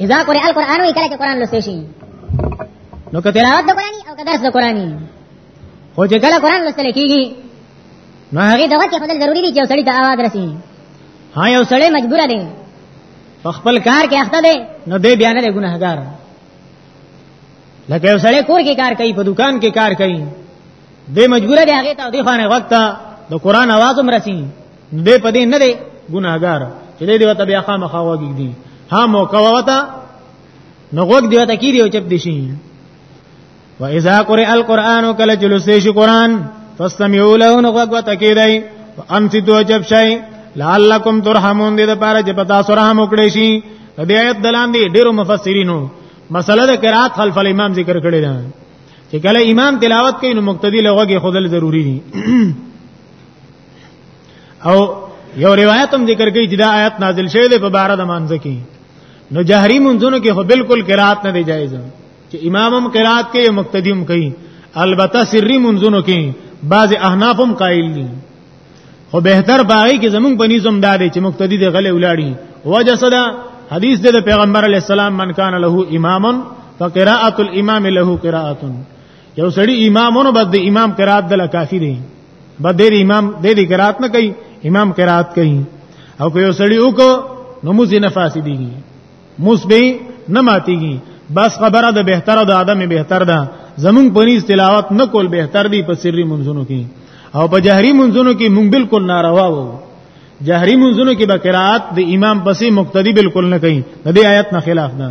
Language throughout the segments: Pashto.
اذا قرئ القرآن وی کله چې قرآن لوستې شي نو که تلاوت د قرآني او که درس د قرآني خو چې کله قرآن لوستل کېږي نو هغه دغه کې خدای ضروری دی چې سړی ته आवाज رسي ها یو سړی مجبور دی په خپل کار کې اخته دی نو دی بیا نه دی ګناهګار لکه یو سړی کور کې کار کوي په دکان کې کار کوي دی مجبور دی هغه ته دی خانه وخت د قرآن आवाज هم رسي به په دې نه دی ګناهګار چې دې وته بیا خامخا وګی دي ها موقع وته نو وګ دی وته کیږي او چپ دي شي و اذا قرئ القران کله چې لوسې شي قران فاستمعوا له نو وګ وته کیدای انصتوا جب شي لعلکم ترحمون دې لپاره چې پتا سره هم وکړي شي دې آیت دلان دي ډیرو مفسرینو مسله د قرات خلف الامام ذکر کړی ده چې کله امام تلاوت کوي نو مقتدی لغوږی خودل ضروری دي او یو روایت هم ذکر کوي چې دا آیت نازل شوی دی په بار د مانځ کې نو جهري منځونو کې خو بالکل قرات نه دی جایز چې امامم قرات کوي مقتدیم کوي البته سری منځونو کې بعض احنافم قائل دي خو بهتر باغی کې زمونږ په نيزم دا دی چې مقتدی دی غلې ولاړی وجه صدا حدیث د پیغمبر علی السلام من کان له امام فقراءه الامام له قراءه یو سړی امامونو بد امام قرات دل کافی دی به ډېر امام ډېر قرات نه کوي امام قرات کوي او که یو سړی وکړو نو موزي نه فاسديږي موس به نه ماتيږي بس خبره ده بهتر ده ادمه بهتر ده زمون پنيز تلاوت نه کول بهتر دی په سری منځونو کې او په جهري منځونو کې مونږ بالکل ناروا وو جهري منځونو کې به قرات د امام پسې مقتدی بالکل نه کوي د دې آیت نه خلاف ده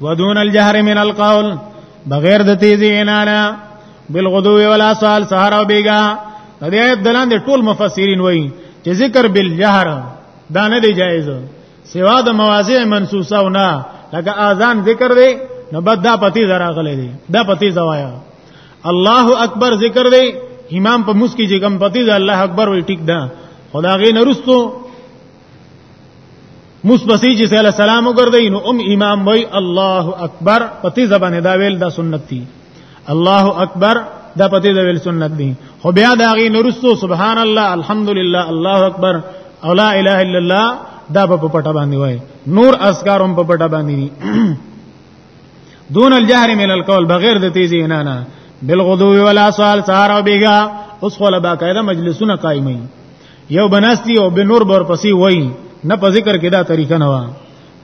ودون الجهر من القول بغیر د تیزی انانا بالغدو ولا سال سهار او بیگا د دې آیت دلان دي ټول مفسرین وایي چې ذکر بالجهر دا نه دی جایز سوا د مواضع منسوسه او نه لکه اذان ذکر دی نو بد دا پتی زرا غلې دی دا پتی زوایا الله اکبر ذکر دی امام په مسکی چې کم پتی دا الله اکبر وی ټیک دا خدای غي نرستو موس بسې چې صلی الله سلام وګرځي نو ام امام وای الله اکبر پتی زبانه دا ویل دا سنت دی الله اکبر دا پتی دا ویل سنت دی خو بیا دا غي نورستو سبحان الله الحمدلله الله اکبر او لا اله الا الله دا په پټه باندې وای نور اذکار هم په پټه باندې دي دون الجهر من القول بغیر د تیزی نه نه بالغدو ولا سوال سهار او بیگا اوس خو لا باقاعده مجلسونه قائمین یو بناستی او به نور بور پسې وای نه په ذکر کې دا طریقه نه و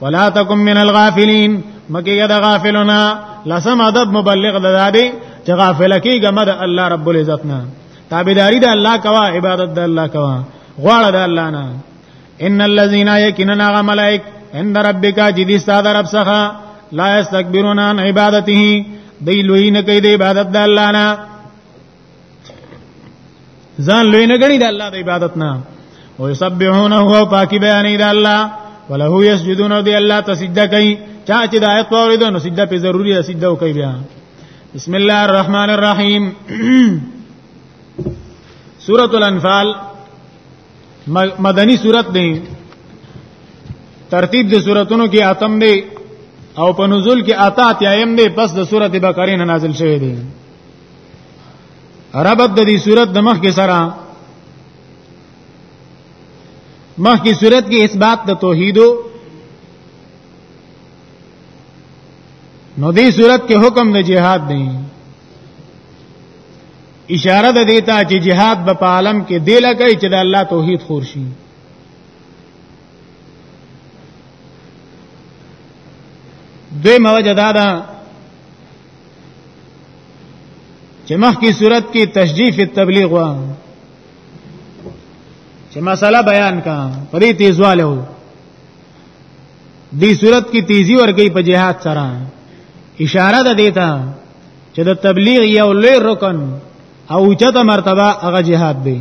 ولا تکم من الغافلین مکه دا غافلونا لسم ادب مبلغ دادی چې غافل کیږه مد الله رب العزت نه تابعداري د الله کوا عبادت د الله کوا غواړه د الله نه ان الذين يكننا ملائک عند ربك جدي استاد رب څخه لا يستكبرون عن عبادته دی لوی نه کوي د عبادت د الله نه ځان لوی نه غړي د الله د عبادت نه او یسبحونه او پاکي بیانې د الله وله یسجدون دی الله تسجده کوي چا چې د آیت اوریدو نو سجده په ضروری ده سجده وکړي بیا بسم الله الرحمن الرحیم سورۃ الانفال مدنی سورۃ دی ترتیب د سوراتونو کې اتم دی او په نزول کې آتا تیایم دی پس د سورته بقره نه نازل شوی دی ربط د دې صورت د مخ کې سره مخ کې صورت کې اثبات د توحید نو دې صورت کې حکم د جهاد دی اشاره د دیتا چې جهاد به په عالم کې دی لګی چې د الله توحید خور شي دوی موجه دادا چې مخکې صورت کې تشجیف تبلیغ و چې مسله بیان کا پرې تیزواله و دې صورت کې تیزی ورګي په جهاد سره اشاره ده دیتا چې د تبلیغ یو لوی رکن او چته مرتبه هغه جهاد دی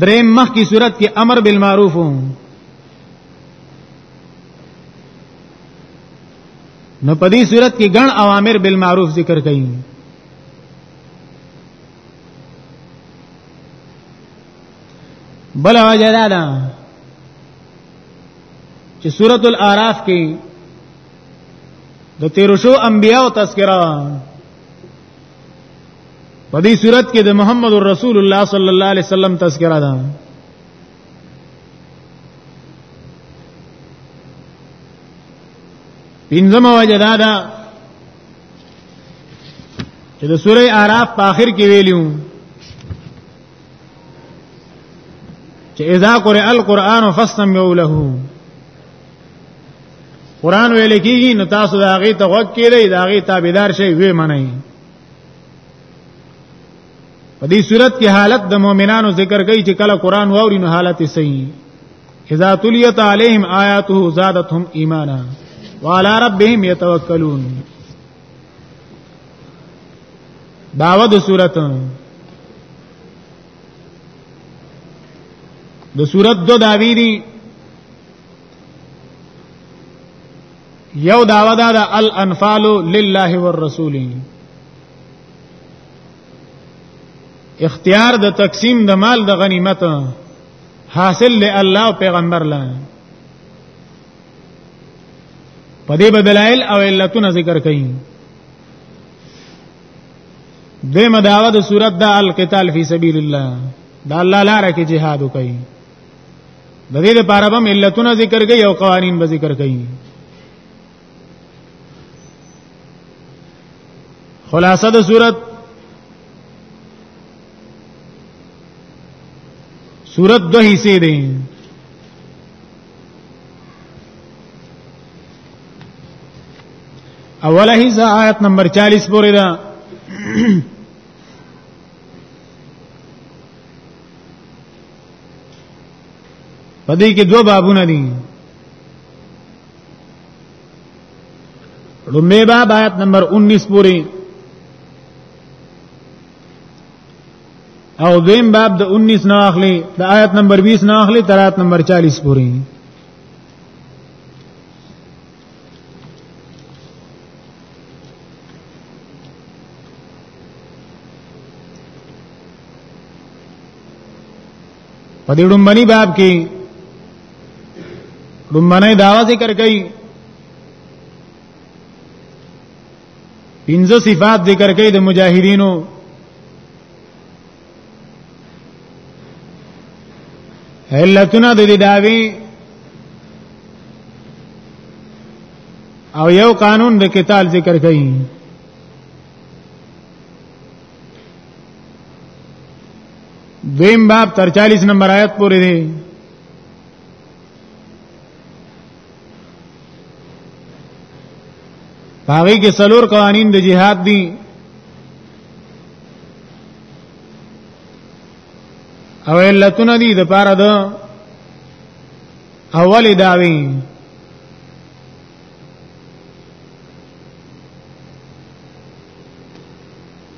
درې مخ کی صورت کې امر بالمعروف نو په دې صورت کې ګڼ اوامر بالمعروف ذکر کړي بل وجه دا ده چې سورۃ الاعراف کې د تیر شو انبیاء تذکرہ په دې صورت کې د محمد رسول الله صلی الله علیه وسلم تذکرہ ده پنځم وجه دا ده چې د سوره আরাف په اخر کې ویلیو چې اذا قرئ القرآن فاستمعوا له قران ویل کیږي نو تاسو دا غي ته وګ کړئ دا غي تابعدار شي وی منئ په دې صورت کې حالت د مؤمنانو ذکر کوي چې کله قران واوري نو حالت یې صحیح اذا تليت عليهم آياته زادتهم ایمانا وعلى ربهم يتوکلون داوود صورت د صورت دو داوی دي یو داوا دا د الانفال لله والرسول اختیار د تقسیم د مال د غنیمت حاصل له الله او پیغمبر له پدې بدلایل او علتونه ذکر کړي دیمه داوا د صورت د القتال فی سبیل الله دا الله لپاره کې جهاد وکړي د دې لپاره به ملتونه ذکر کوي او قوانین به ذکر کوي خلاصه د صورت صورت دو حصے دیں اوله حصہ آیت نمبر 40 پورې ده پدې کې دوه بابونه دي لومې باب آیت نمبر 19 پورې او دیم باب د 19 نه اخلي د آیت نمبر 20 نه اخلي تر آیت نمبر 40 پورې په دې ډومبني باب کې ډومبنه داوا ذکر کړي پنځه صفات ذکر کړي د مجاهدینو علتونه د دې داوی او یو قانون د قتال ذکر کړي دویم باب تر 40 نمبر آیت پورې دی باغی کې څلور قوانین د جهاد دي او علتونه دي د پاره د اول داوی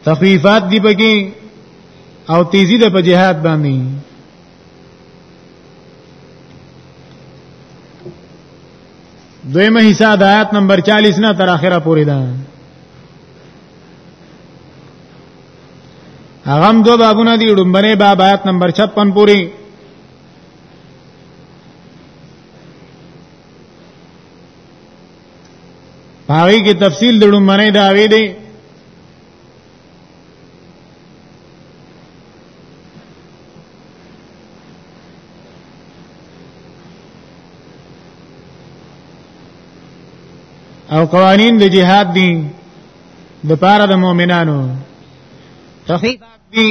تخفیفات دی پکې او تیزی ده په جهاد باندې دویمه حصہ د آیات نمبر 40 نه تر اخره پورې ده هغه هم دو بابونه دي ډومبنه باب آیات نمبر 56 پوری پاوی کې تفصیل د ډومبنه دا وی دی او قوانین د جهاد دي د پاره د مؤمنانو تخیب دي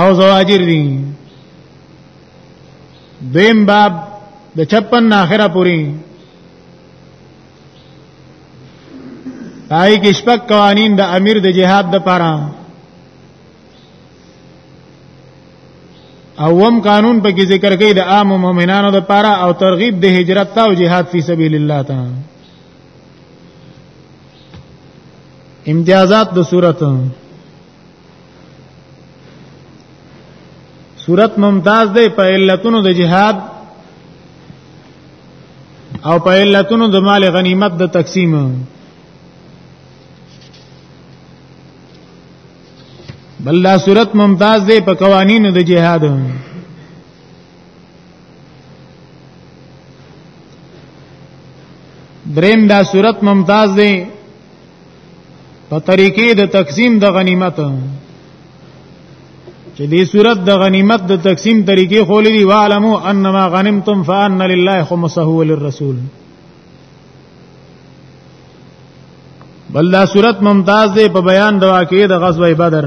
او زواجر دي دیم باب د 56 اخره پوری پای کې شپږ قوانین د امیر د جهاد د پاره اوم قانون په کې ذکر کړي د عام مؤمنانو د پاره او ترغیب د هجرت او جهاد فی سبیل الله تعالی امتیازات د صورت صورت ممتاز دی په علتونو د جهاد او په علتونو د مال غنیمت د تقسیم بل دا صورت ممتاز دی په قوانینو د جهاد دریم دا صورت ممتاز دی په طریقې د تقسیم د غنیمت چې دې صورت د غنیمت د تقسیم طریقې خولې دی وعلمو انما غنمتم فان لله خمسه وللرسول بل دا صورت ممتاز دی په بیان د واقعې د غزوه بدر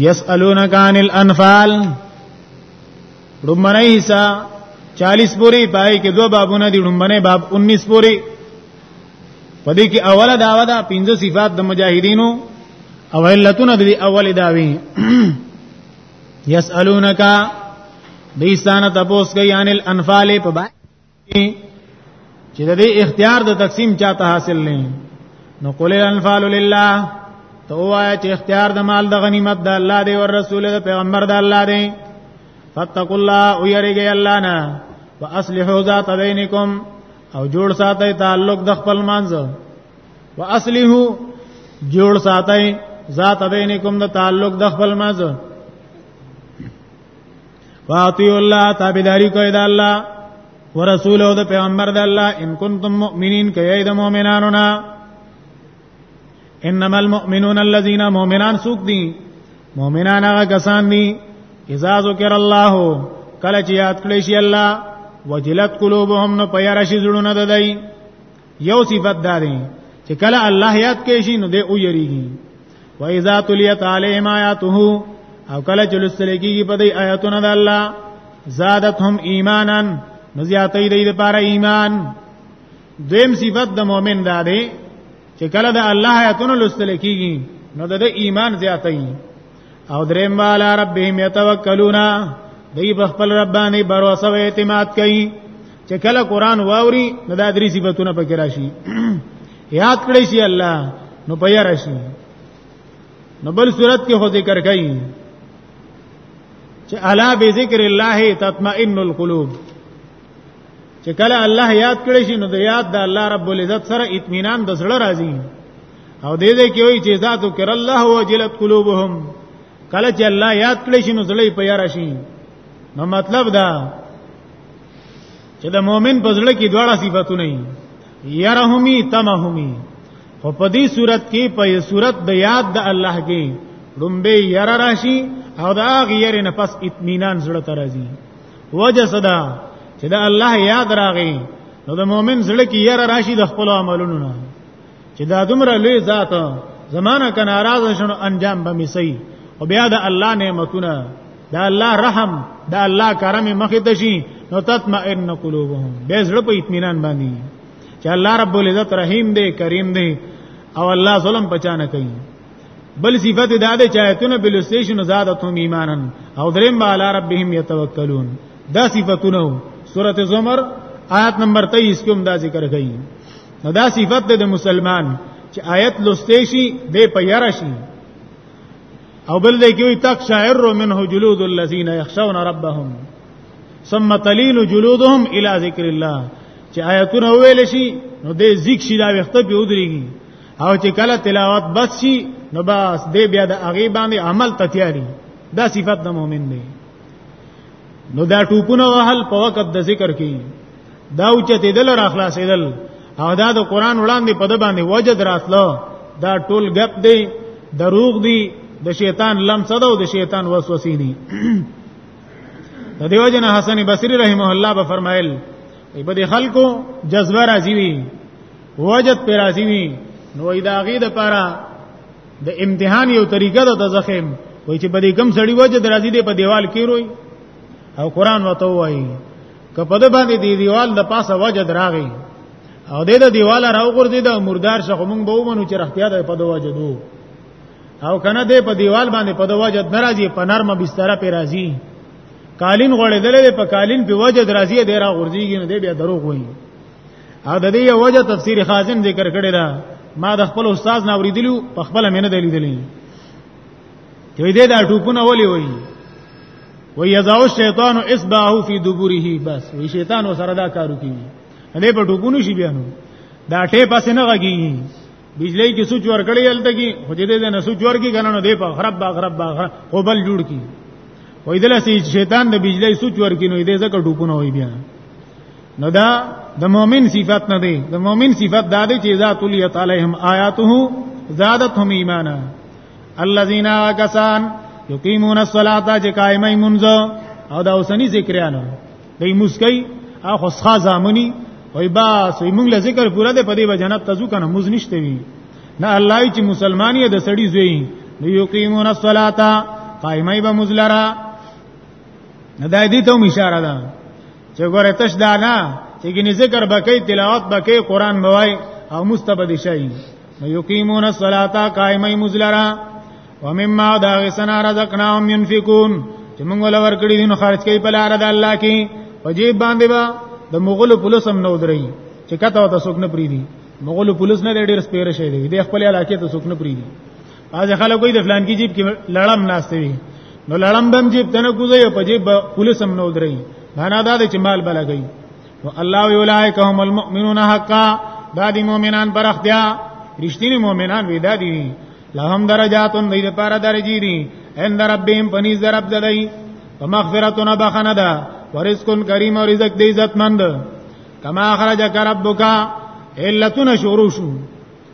یسالونک عن الانفال رمنه حصہ 40 پوری پای کې دو بابونه دي رمنه باب 19 پوری پدې کې اوله داوا ده پنځه صفات د مجاهدینو او علتونه د اوله داوی یسالونک دیستانه تپوس کوي ان الانفال په با چې د دې اختیار د تقسیم چاته حاصل نه نو قول الانفال لله تو وایا چې اختیار د مال د غنیمت د الله دی او رسول د پیغمبر د الله دی فتقوا الله او یریږي الله نه واصلحوا ذات بینکم او جوړ ساتي تعلق د خپل مانځ واصله جوړ ساتي ذات بینکم د تعلق د خپل مز واطیع الله تابعداري کوي د الله ورسول او د پیغمبر د الله ان کنتم مؤمنین کوي د مؤمنانو نه انما المؤمنون الذين مؤمنان سوق دي مؤمنان هغه کسان دي اذا ذکر الله کله چې یاد کړی شي الله وجلت قلوبهم نو پیارشي زړونه ددای یو صفت داري چې کله الله یاد کوي شي نو دې او یریږي و اذا تلیت علیهم آیاته او کله چې لسل کېږي په دې آیاتونو د الله زادتهم ایمانا نزیاتې دې لپاره ایمان دیم صفت د مؤمن دا دی چې کله د الله آیاتونو لسل کېږي نو د ایمان زیاتې او دریم والا ربهم یتوکلون دی په خپل رب باندې باور او اعتماد کوي چې کله قران واوري نو دا درې صفاتونه پکې راشي یاد کړی شي الله نو پیا راشي نو بل صورت کې خو ذکر کوي چې الا بذکر الله تطمئن القلوب چې کله الله یاد کړی شي نو د یاد د الله رب العزت سره اطمینان د زړه راځي او دې دې کې وایي چې ذاتو کر الله وجلت قلوبهم کله چې الله یاد کړی شي نو زړه یې پیار شي نو مطلب دا چې د مؤمن په زړه کې دواړه صفاتونه یې يرهمي تمهمي خو په دې صورت کې په یې صورت د یاد د الله کې رومبه ير راشي او دا غیر نه پس اطمینان زړه ترازي وجه صدا چې دا الله یاد راغی نو د مؤمن زړه کې یره راشي د خپل عملونو نه چې دا دومره لوی ذات زمانہ ک ناراض شنو انجام به میسي او بیا د الله نعمتونه دا الله رحم دا الله کرم مخې ته شي نو تطمئن قلوبهم به زړه په اطمینان باندې چې الله رب العزت رحیم دی کریم دی او الله ظلم پچا نه کوي بل صفت دا ده چې آیتونه بل سټیشن زادتهم ایمانن او دریم بالا ربهم یتوکلون دا صفاتونه سورته زمر آیت نمبر 23 کوم دا ذکر کړي نو دا صفت ده د مسلمان چې آیت لستیشي د پیرشي او بل دی کوي تک شاعر منه جلود الذين يخشون ربهم ثم تلين جلودهم الى ذکر الله چې آیتونه ویل شي نو د ذکر شي دا وخت په ودرېږي او چې کله تلاوت بس شي نو بس دې بیا د هغه باندې عمل ته تیاری دا صفت د مؤمن دی نو دا ټوپونه وهل په وخت د ذکر کې دا اوچته دل را خلاصېدل او دا د قران وړاندې په د باندې وجد راتلو دا ټول غپ دی دروغ دی د شیطان لمسه ده او د شیطان وسوسې دي د دیو جن حسن بصری رحمه الله به فرمایل په دې خلکو جذبه راځي وي وجد پر راضی وی نو دا غي د پاره د امتحان یو طریقه ده د زخم وای چې بلې کم سړی وجه درازي دی په دیوال کې روي او قران وته وای که په دې باندې دی دیوال د پاسه وجه دراغي او دې د دیوال راو ګور دي د مردار شخو مونږ به ومنو چې رختیا ده په دوه وجه دو او کنه دې په دیوال باندې په دوه وجه ناراضي په نرمه بستر په راضي قالین غړې دلې په قالین په وجه درازي دې را غورځيږي نه دې بیا دروغ وایي او د دې وجه تفسیر خازن ذکر کړی دا ما د خپل استاد نه اوریدلو په خپل مینه دی لیدلی دوی دې دا ټوپونه ولي وي وي یزاو شیطان اسباه فی دبره بس وی شیطان وسره دا کارو کوي دې په ټوپونو شي بیا نو دا ټې پس نه غږی بجلی کې سوچ ور کړی الته کې خو دې دې نه سوچ ور کې کنه نو دې په خراب با خراب با خو بل جوړ کی وې دلته شیطان د بجلی سوچ ور کې نو دې زکه ټوپونه وي بیا نو دا د مؤمن صفت نه دی د مؤمن صفت دا دی چې ذات الیت علیهم آیاته زادتهم ایمانا الذين کسان یقیمون الصلاة چې قائمای منځ او دا اوسنی ذکریانو دای مسکی او خصخا زامنی وای باس وای موږ له ذکر پورا ده په دې جنت تزو کنه موږ نشته وی نه الله چې مسلمانې د سړی زوی یقیمون الصلاة قائمای به مزلرا نه دا دې ته اشاره ده چې ګوره تش دا نه چې ګنې ذکر بکې تلاوت بکې قران بوای او مستبد شي یقیمون الصلاة قائمای مزلرا ومما دا غسنا رزقناهم ينفقون چې موږ ولا ورکړي دي نو خرج کوي په لار د الله کې په جیب باندې با د مغول پولیس هم نو دري چې کته وته سوک نه پریدي مغول پولیس نه ډېر سپیره شي دي د خپل علاقې ته سوک نه پریدي باز خلک وي د فلان کې جیب کې لړم ناشته وي نو لړم بم جیب تنه کوزي په جیب پولیس هم نو دري معنا دا دی چې مال بلګي نو الله یولائک هم المؤمنون حقا دا دی مؤمنان پر اختیا رښتینی مؤمنان وی دا دی لهم درجاتون دی لپاره درجی دی ان ربهم پنیز رب ددای ومغفرتون بخنه ده ورزق کریم او رزق دی عزتمند کما خرجک ربک علتون شروع شو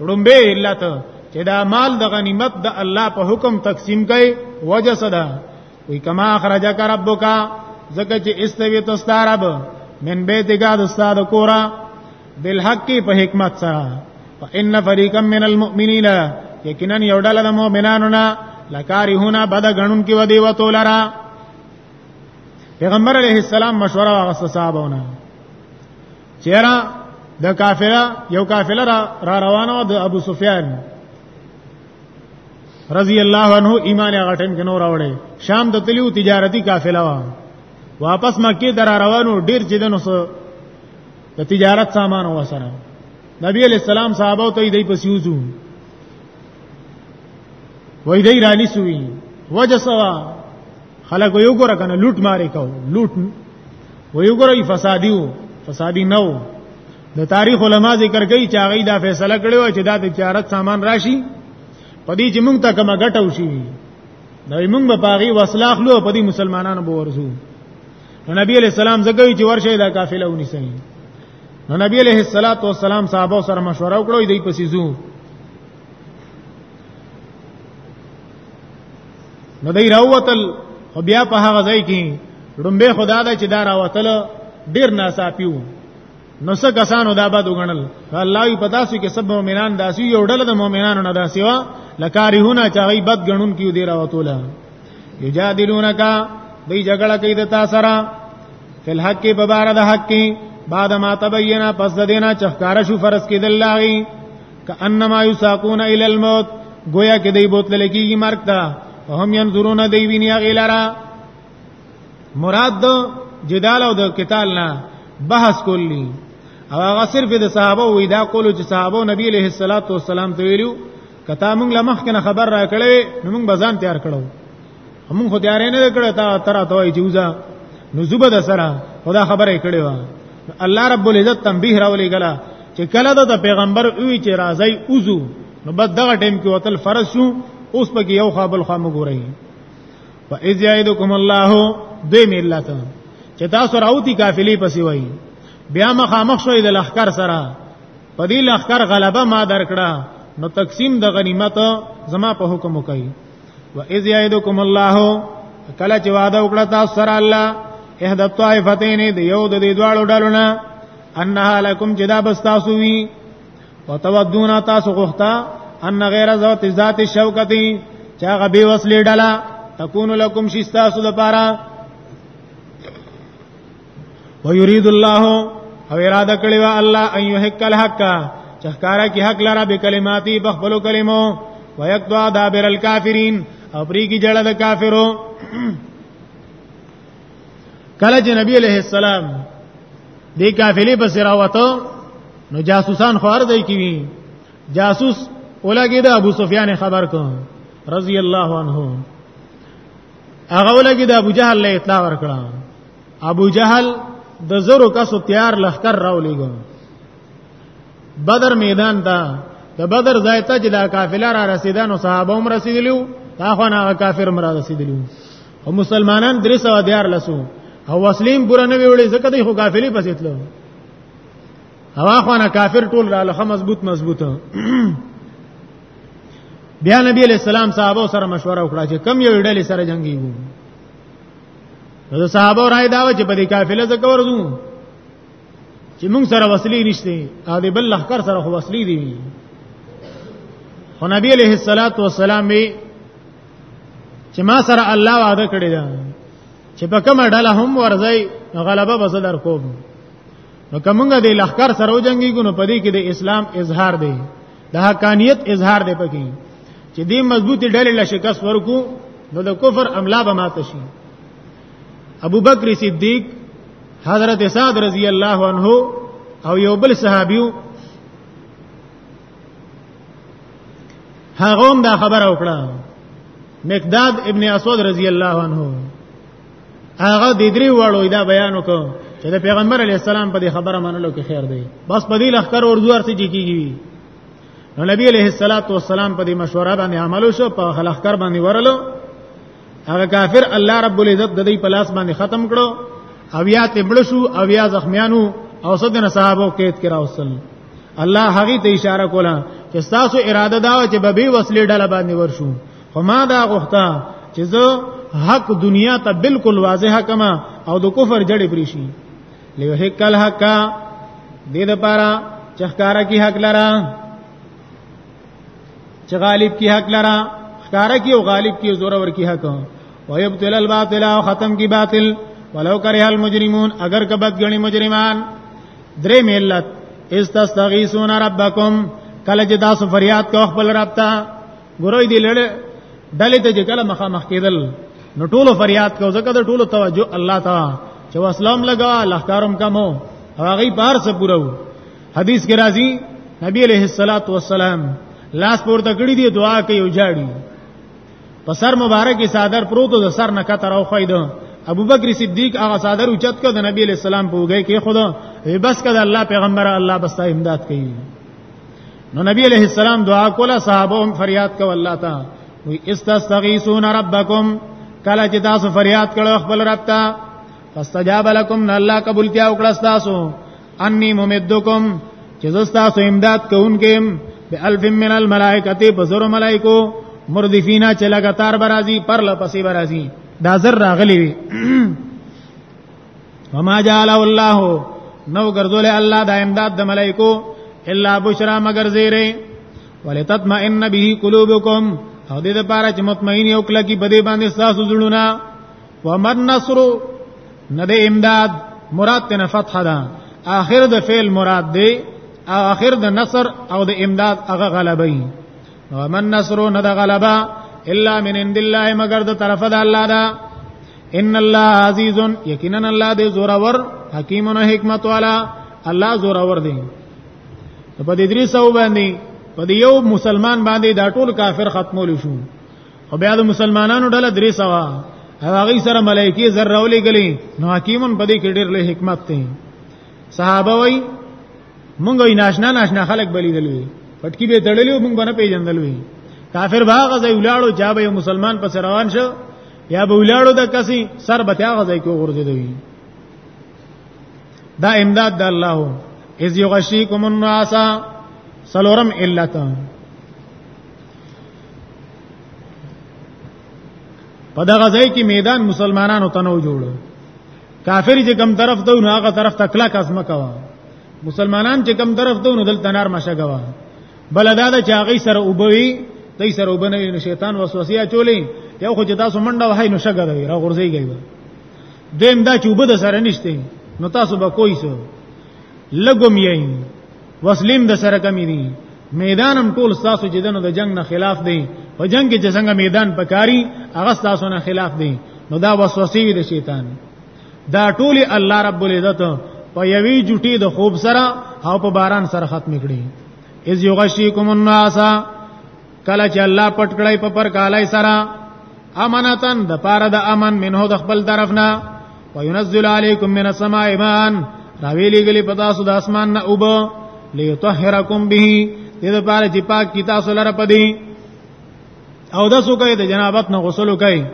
رومبه علت چې دا مال د غنیمت د الله په حکم تقسیم کړي وجه صدا وی کما اخرجک ربک زکه چې استوی تو ستارب من بیتګه د استاد کورا بالحق په حکمت سره فان فريقا من المؤمنين یقینا یو ډله د مؤمنانو نه لکارهونه بد غنون کې ودی وته لرا پیغمبر علیه السلام مشوره واغسته صاحبونه چیرې د کافره یو کافله را, را روانه د ابو سفیان رضی الله عنه ایمان هغه ټیم کې نور راوړې شام د تلیو تجارتی کافله وا واپس مکه در روانو ډیر چې دنو سره د تجارت سامان و سره نبی علیہ السلام صحابه ته دی پسیوزو وای دی رانی سوی وجسوا خلک یو ګره کنه لوټ ماری کو لوټ و یو ګره فسادی وو فسادی نه وو د تاریخ علما ذکر کوي چې هغه دا فیصله کړې و چې دا د تجارت سامان راشي پدې چې موږ ته کومه ګټه وشي نو موږ به پاغي وسلا خلو پدې مسلمانانو به ورسو نو نبی علیہ السلام زګوي چې ورشه دا قافله ونی سي نو نبی علیہ الصلوۃ والسلام صحابه سره مشوره وکړو دې پسې زو نو دای راوتل خو بیا په هغه ځای کې ډمبه خدا دا چې دا راوتل ډیر ناصافیو نو څه کسانو دا بد وګڼل الله یې پتا سي کې سب مؤمنان داسي یو ډله د مؤمنانو نه داسي وا لکارهونه چې غي بد غنون کیو دی راوتوله یجادلونک دی جګړه کوي د تا سره فل حق په بار د حق کې بعد ما تبینا پس د دینا چخکار شو فرض کې دلاغي کانما یساقون الی الموت گویا کې دی بوتل لکیږي مرګ ته هم ينظرون دی ویني غیلرا مراد د جدال او د قتال نه بحث کولی او هغه صرف د صحابه وې دا کولو چې صحابه نبی علیہ الصلوۃ والسلام ته ویلو کته موږ لمخ کنه خبر را کړې موږ بزان تیار کړو هم خو تیارې نه کړه تا ترا توي جوزا نو زبد سره خدا خبره کړې و الله رب العزت تنبیه راولې غلا چې کله د پیغمبر وی چې راځي اوزو نو بس دغه ټیم کې وتل فرض شو اوس پکې یو خابل خام ګورئ و اذ یعدکم الله دوی ملت چې تاسو راوتی قافلې پسې وای بیا مخامخ شوې د لخر سره په دې لخر غلبه ما درکړه نو تقسیم د غنیمت زما په حکم وکړي و اذ یعدکم الله کله چې وعده وکړه تاسو سره الله احد الطائفتین دی یو د دې دواړو ډلو نه انها لکم جدا بستاسو وی وتودون تاسو غوښتا ان غیر ذات ذات شوکتی چا غبی وصلی ډلا تکون لکم شستاسو د پاره ويريد الله او اراده کړی وا الله ان يحق الحق چخکارا کی حق لرا بکلماتی بخبلو کلمو ويقضى دابر الكافرين او پری کی جړه د کافرو کله چې نبی عليه السلام دې قافلې په سر راوته نو جاسوسان خور دی کی وی جاسوس ولګی دا ابو سفیان خبر کو رضی الله عنه هغه ولګی دا ابو جهل له اطلاع ورکړه ابو جهل د زرو کسو تیار لخر راولېګو بدر میدان ته د بدر ځای ته چې دا قافله را رسیدانو صحابه هم رسیدلیو دا خو نه کافر مرا رسیدلیو او مسلمانان درې سو دیار لسو او وسلیم پورا نه ویولې ځکه دی خو قافلې پسې تلو هوا خو نه کافر ټول را لخه مضبوط مضبوط بیا نبی علیہ السلام صحابه سره مشوره وکړه چې کم یو ډلې سره جنگي وو نو صحابه راي دا چې په دې قافله ځکه ورځو چې موږ سره وسلې نشته او دې بل لخر سره خو وسلې دي خو نبی عليه الصلاه والسلام به چې ما سره الله وعده کړی دا چې په کومه ډله هم ورځي غلبه به زه در کوم نو کومه دې لخر سره وجنګي ګونو پدې کې د اسلام اظهار دی دا حقانیت اظهار دی پکې چې دې مضبوطی ډلې له شکست ورکو نو د کفر املا به ماته شي ابو بکر صدیق حضرت سعد رضی الله عنه او یو بل صحابیو هغه هم دا خبره وکړه مقداد ابن اسود رضی الله عنه هغه د درې وړو دا بیان وکړ چې د پیغمبر علی السلام په دې خبره منلو کې خیر دی بس په دې لخر اور دوار څه کیږي نو نبی علیہ الصلات والسلام په دې مشوره باندې عمل وشو په خلخر باندې ورلو هغه کافر الله رب العزت د دې په لاس باندې ختم کړو او یا ته مړ شو او یا زخمیانو او صدنه صحابه کېد کرا وصل الله هغه ته اشاره کوله چې تاسو اراده دا چې به به وسلې ډله باندې ورشو خو ما دا غوښته چې زه حق دنیا ته بالکل واضح کما او د کفر جړې پرې شي لیو حقل حق دې د پاره چخکارا کی حق لرا چې غالب کی حق لرا خکارا کی او غالب کی زور ور کی حق ويبطل الباطل او ختم کی باطل ولو کرے المجرمون اگر کبد غنی مجرمان درې ملت استستغیثون ربکم کله چې تاسو فریاد کوئ خپل رب ته ګورای دی لړ ډلې ته چې کله مخه مخ کېدل نو ټولو فریاد کو زکه د ټولو توجه الله تا چې اسلام لگا لخکارم کمو هغه بار څه پورو حدیث کې راځي نبی علیہ الصلات والسلام لاس پورته کړی دی دعا کوي او جاړي په سر مبارک صادر پروت د سر نه کتر او خویدو ابو بکر صدیق هغه صادر اوچت کړ د نبی علیہ السلام په وګي کې خدا بس کړه الله پیغمبر الله بس امداد کوي نو نبی علیہ السلام دعا کوله صحابه هم فریاد کو الله تا وی استستغیثون ربکم کله چې تاسو فریاد کړو خپل رب ته فاستجاب لكم نو الله قبول کیا او کړه تاسو انی ممدکم چې زستا سو امداد کوونکم به الف من الملائکه بزر ملائکو مردفینا چې لګاتار برازي پر لپسې برازي دا زر راغلی وي وما جعل الله نو ګرځول الله د امداد د ملائکو الا بشرا مگر زیره ولتطمئن به قلوبکم او دې لپاره چې مطمئن یو کله کې بده باندې تاسو زړونه ومن نصر نه د امداد مراد تن فتح ده اخر د فعل مراد دی اخر د نصر او د امداد هغه غلبه ومن نصر نه د غلبا الا من عند الله مگر د طرف د الله دا ان الله عزیز یقینا الله دې زورور حکیم او حکمت والا الله زورور دی په دې درې سو باندې په دې یو مسلمان باندې دا ټول کافر ختمول شو او بیا د مسلمانانو ډله درې سوا هغه سره ملایکی زر راولې غلي نو حکیمون په دې کې ډېر له حکمت ته صحابه وای مونږ یې ناشنا ناشنا خلک بلیدل وی پټکی به تړلې مونږ باندې پیژندل وی کافر باغ ځای ولاړو چا به مسلمان پس روان شو یا به ولاړو د کسي سر به تیاغه ځای کو غورځیدوي دا امداد د الله اذ یغشیکم الناس سلورم علت په دغه ځای کې میدان مسلمانانو تنو جوړو کافر چې کم طرف ته نو هغه طرف ته کلا کاسم کوا مسلمانان چې کم طرف ته نو دلته نار مشه کوا بل دا دا چې هغه سره وبوي دای سره وبنه نو شیطان وسوسه چولې یو خو چې تاسو منډه وای نو شګه دی را غورځي گئی دیم دا چې وبد سره نشته نو تاسو به کوی سو لګم یې وسلیم د سره کمی دي میدانم ټول تاسو چې دنو د جنگ نه خلاف دی په جنگ کې چې څنګه میدان پکاري هغه تاسو نه خلاف دی نو دا وسوسه وی د شیطان دا ټول الله رب العزت په یوی جټي د خوب سره او په باران سره ختم کړي اذ یغشیکم الناس کله چې الله پټ کړی په پر کالای سره امانتن د پاره د امن منه د خپل طرف نه وينزل عليكم من السماء ماء راویلی گلی پتا سو د اسمان نه اوب ليطهركم به دې لپاره چې پاک کی تاسو لره پدی او د سو کوي د جنابت نه غسل کوي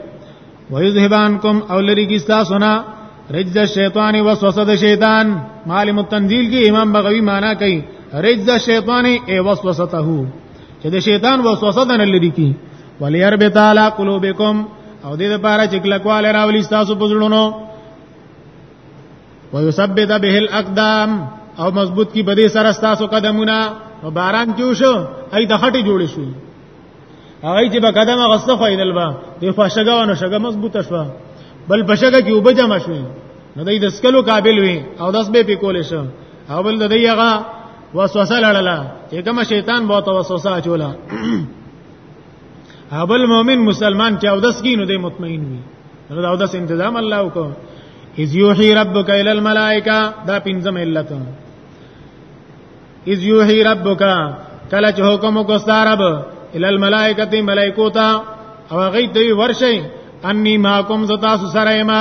ويذهبانكم او لری کی تاسو نه رجز الشیطان وسوسه د شیطان معلم التنزیل کې امام بغوی معنا کوي رجز الشیطان ای وسوسته چې د شیطان وسوسه دنه لري کی ولیر به تعالی قلوبکم او دې لپاره چې کلکواله راولي تاسو په زړونو ويثبت به الاقدام او مضبوط کی بده سره تاسو قدمونه او باران کیو شو ای د خټه جوړ شو هغه چې به قدم غسته خو ایدل با دې فشګه ونه شګه مضبوطه شو بل بشګه کې وبجم شو نو دای د سکلو قابل وي او داس به پکول شو او بل د دې هغه وسوسه لړله چې کوم شیطان به تو وسوسه اچولا ابل مؤمن مسلمان چې او دس کینو دی مطمئن وي دا او دس تنظیم الله وکړو اذ یوحی ربک الی الملائکه دا پنځم علت اذ یوحی ربک کله چې حکم کو ستارب ال الملائکه ملائکو ته او غي دوی ورشي انی ماکم زتا سره ما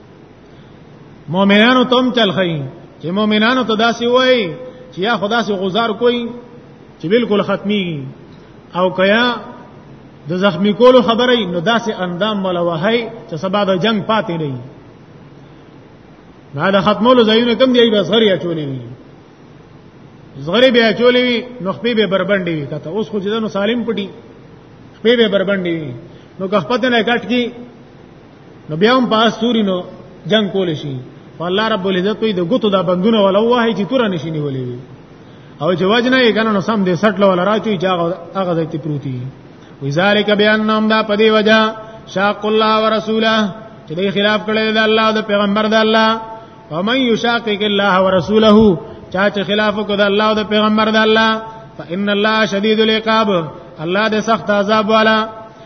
مؤمنانو تم چل خی چې مؤمنانو ته داسې وای چې یا خدا سي غزار کوي چې بالکل ختمي او کیا د زخمی کولو خبرې نو داسې اندام ولا وهي چې سبا د جنگ پاتې نه نه د ختمولو ځایونه کم دی بس غری اچولې وي زغری بیا اچولې وي نو خپې به بربندې وي کته اوس خو جدانو سالم پټي خپې به بربندې وي نو که خپته نه کټ کی نو بیا هم په استوري نو جنگ کول شي والله رب العزت په دې ګوتو دا بندونه ولا واه چې تور نشي نیولې وي او چې وجنه یې کنه نو سم دې سټل ولا راچوي چې هغه ځای ته پروتي وي ذالک بیان نام دا په دې وجہ شاق الله ورسوله چې دې خلاف کړی د الله او د پیغمبر د الله ومن یشاقق الله ورسوله چا چې خلاف کو د الله او د پیغمبر د الله فإن الله شدید العقاب الله دې سخت عذاب والا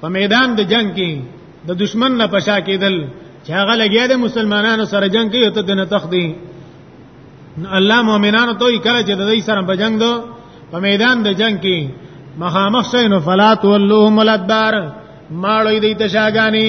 په میدان د جنگ کې د دشمن نه پشا کېدل چې هغه لګیا د مسلمانانو سره جنگ کوي ته دنه تخدي الله مؤمنانو ته کله چې د دې سره په جنگ دو په میدان د جنگ کې مخامخ شي نو فلات ولهم الادبار ماړوي د تشاګانی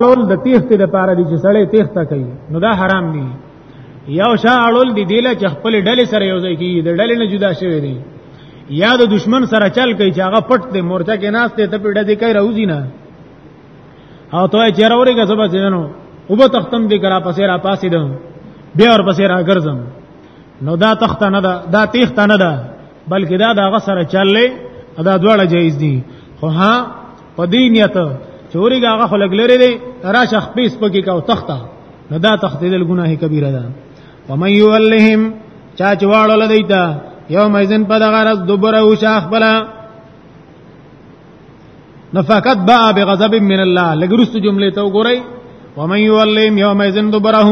ټول د تیښتې لپاره دي چې سړی تیښته کوي نو دا حرام دي یو شا اړول دي دیله چې خپل ډلې سره یو ځای کیږي د ډلې نه جدا شوی دی یا د دشمن سره چل کوي چې هغه پټ دی مورچا کې ناس ته په ډډه کوي راوځي نه او ته چیرې ورګه سبا ځینو او به تختم دې کرا پسې را پاسې دم بیا ور پسې را ګرځم نو دا تخت نه دا دا تیخت نه دا بلکې دا دغه سره چللې ادا دواړه جایز دي خو ها په دې نیت چې ورګه هغه خلک لري دي راشه خپیس پکې کا او تخته نه دا تخته د ګناه کبیره ده ومن یولهم چا چې واړو لدیتا یوم ایزن په دغه راز دوبره او شاخ بلا نفقت با بغضب من الله لګرست جمله ته وګورئ ومن یولهم یوم ایزن دوبره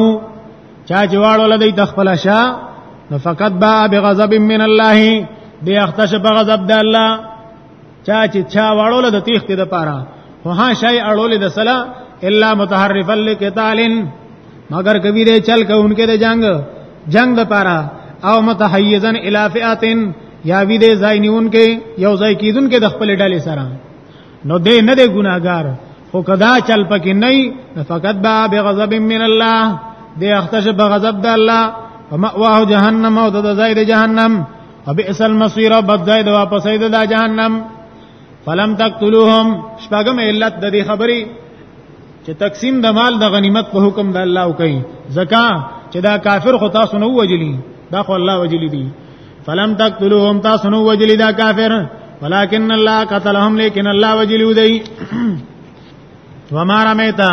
چا چې واړو لدی د خپل شا نو فقط با بغضب من الله دی اختش په غضب د الله چا چې چا واړو لد تیخت د پاره خو ها شای اړول د سلا الا متحرفا لقتال مگر کبی دې چل کوونکې د جنگ جنگ د پاره او متحیزا الی فئاتن یا وی دې زاینیون کې یو ځای کیدون کې د خپل ډلې سره نو دې نه دې ګناګار خو کدا چل پکې نه فقط با بغضب من الله دی اختش بغضب د الله فمأواه جهنم او د زید جهنم وبئس المصير بد زید واپس اید د جهنم فلم تقتلوهم شپږم علت د دې خبرې چې تقسیم د مال د غنیمت په حکم د الله وکړي زکا چې دا کافر خو تاسو نه وجلی دا خو الله وجلی دی فلم تقتلوهم تاسو نو وجلی دا کافر ولكن الله قتلهم لیکن الله وجلی ودی وما رمیتا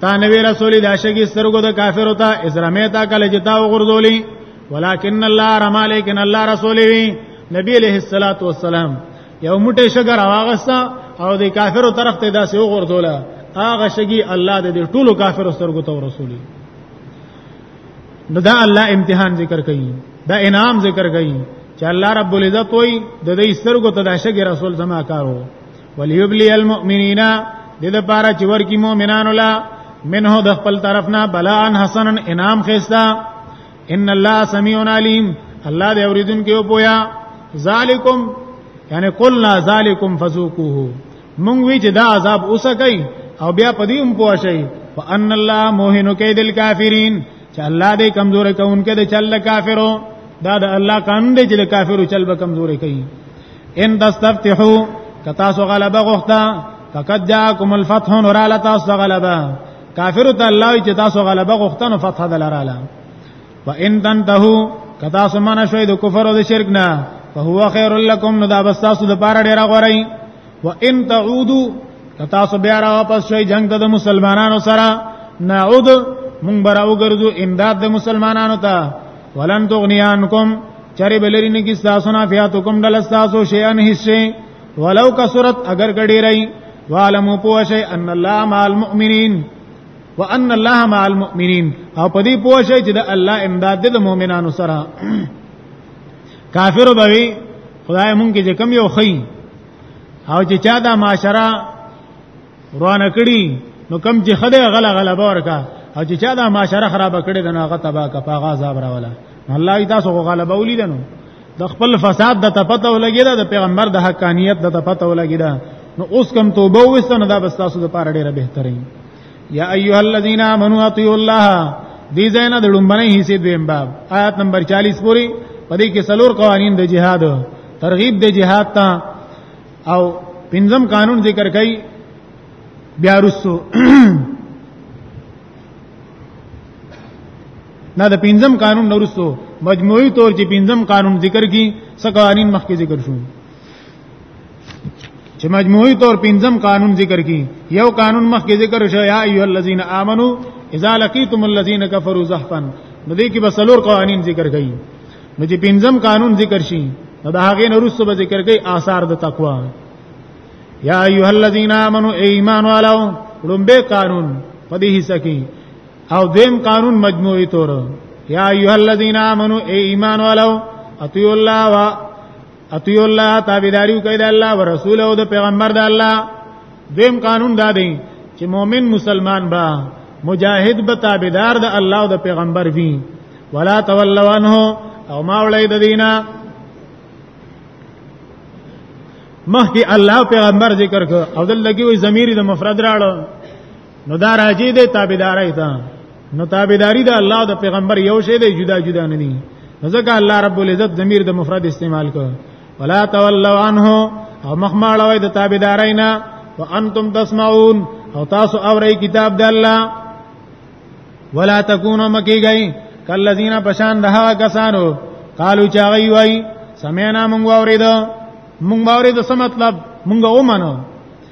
تا نبی رسول دا شګي سترګو د کافر وتا اسرامیتا کله جتا وغردولی ولكن الله رما لیکن الله رسول وی نبی علیہ الصلات والسلام یو موټه شګر واغستا او د کافرو طرف ته داسې وغردوله هغه شګي الله د ټولو کافرو سترګو ته رسولي نو دا الله امتحان ذکر کوي دا انعام ذکر کوي چې الله رب العزت وي د دې سترګو ته د عاشق رسول زما کارو وليبلي المؤمنین د دې لپاره چې ورکی مؤمنانو لا منه د خپل طرفنا بلان حسنا انعام خستا ان الله سميع عليم الله دې اوریدونکو پویا ذالکم یعنی قلنا ذالکم فذوقوه مونږ وی چې دا عذاب اوسه کوي او بیا پدې هم پوه شي فان الله موهن کید الکافرین چې الله دې کمزور کوونکې د چل کافرو دا د الله قانون دی چې د کافرو چل به کمزورې کوي ان دستفتحو کتا سو غلبه غوښتا فقد جاءکم الفتح نوراله تاسو غلبه کافر ته الله چې تاسو غلبه غوښتنه فتح دلاراله فان تنتهو کتا سمانه شوي د کفر او د شرک نه فهو خير لكم نو دا بس تاسو د پاره ډیر غوړی و ان تعودو کتا سو بیا را واپس شوي جنگ ته د مسلمانانو سره نعود مونږ براو ګرځو امداد د مسلمانانو ته ولن تغنيانکم چری بلری نه کی تاسو نه فیاتکم دل تاسو شیان حصے ولو کثرت اگر ګډی رہی وعلموا پوشی ان الله مع المؤمنین وان الله مع المؤمنین او په دې پوه شئ چې د الله امداد د مؤمنانو سره کافر بوي خدای مونږ کې کم یو خي او چې چا دا معاشره روانه کړي نو کم چې خدای غلا غلا ورکا او چې چا دا معاشره خراب کړي دنو هغه تبا کا پاغه عذاب راولا الله تاسو غلبه ولیدنو د خپل فساد د تپته ولګی دا د پیغمبر د حقانیت د تپته ولګی دا نو اوس کم توبه وسته نو دا بس تاسو د پاره ډیره بهتري یا ایها الذین آمنوا اطیعوا الله دې زینا د لومبنه حصے دویم باب آیات نمبر 40 پوری پدې کې سلور قوانین د جهاد ترغیب د جهاد ته او پنځم قانون ذکر کړي بیا رسو نه د پنځم قانون نورستو مجموعي تور چې پنځم قانون ذکر کی څه قوانین مخکې ذکر شو چې مجموعي تور پنځم قانون ذکر کی یو قانون مخکې ذکر شو یا ایه الذین آمنو اذا لقیتم الذین کفروا زحفا نو دې کې به څلور قوانین ذکر کړي نو چې پنځم قانون ذکر شي نو دا هغه نورستو به ذکر کړي آثار د تقوا یا ایه الذین آمنو ایمان والو لومبه قانون په دې حصہ کې او دیم قانون مجموعی طور یا ایها الذین آمنو ای ایمان والو اطیعوا الله و اطیعوا الله تابعداریو کوي د الله او رسول او د پیغمبر د الله دیم قانون دا دی چې مؤمن مسلمان با مجاهد به تابعدار د الله او د پیغمبر وي ولا تولوا عنه او ما ولای د دینه مخکې الله پیغمبر ذکر کړ او دلته کې وي ضمیر د مفرد راړو نو دا راځي د تابعداري ته نو تابعداري د الله د پیغمبر یو شی دی جدا جدا نه دي ځکه الله رب العزت ضمیر د مفرد استعمال کو ولا تولوا عنه او مخماړوي د تابعداري نه وانتم تسمعون او تاسو اوري کتاب د الله ولا تکونو مکی گئی کلذین پشان ده کسانو قالو چا وی وی سمینا مونږ اوریدو مونږ اوریدو څه مطلب مونږ ومنو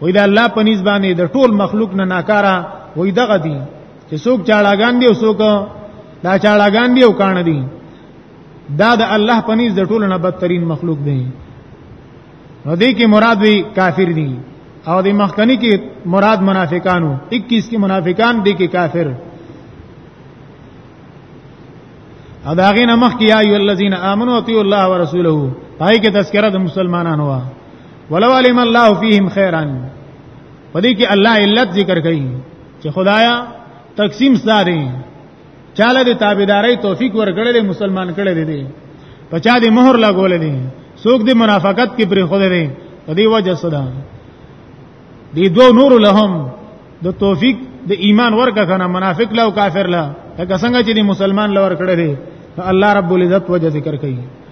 وای دا الله په نس باندې د ټول مخلوق نه ناکاره وای دغه دي چې څوک چاړاګان دی او څوک دا چاړاګان دی او کان دی دا د الله په نس د ټول نه بدترین مخلوق دی نو دې کې مراد وی کافر دي او د مخکنی کې مراد منافقانو 21 کې منافقان دي کې کافر او دا غین مخ کې یا ایو الذین آمنو اطیعوا الله ورسوله پای کې تذکرہ د مسلمانانو وا ولو علم الله فیهم خیرا پدې کې الله علت ذکر کړي چې خدایا تقسیم ساري چاله د تابعداري توفیق ورکړل مسلمان کړل دي پچا دې مہر لګول دي څوک دې منافقت کې پرې خود دي پدې وجه صدا دې دو نور لهم د توفیق د ایمان ورکه کنه منافق لا او کافر لا لکه څنګه چې مسلمان لور کړی دی الله رب العزت وجه ذکر کوي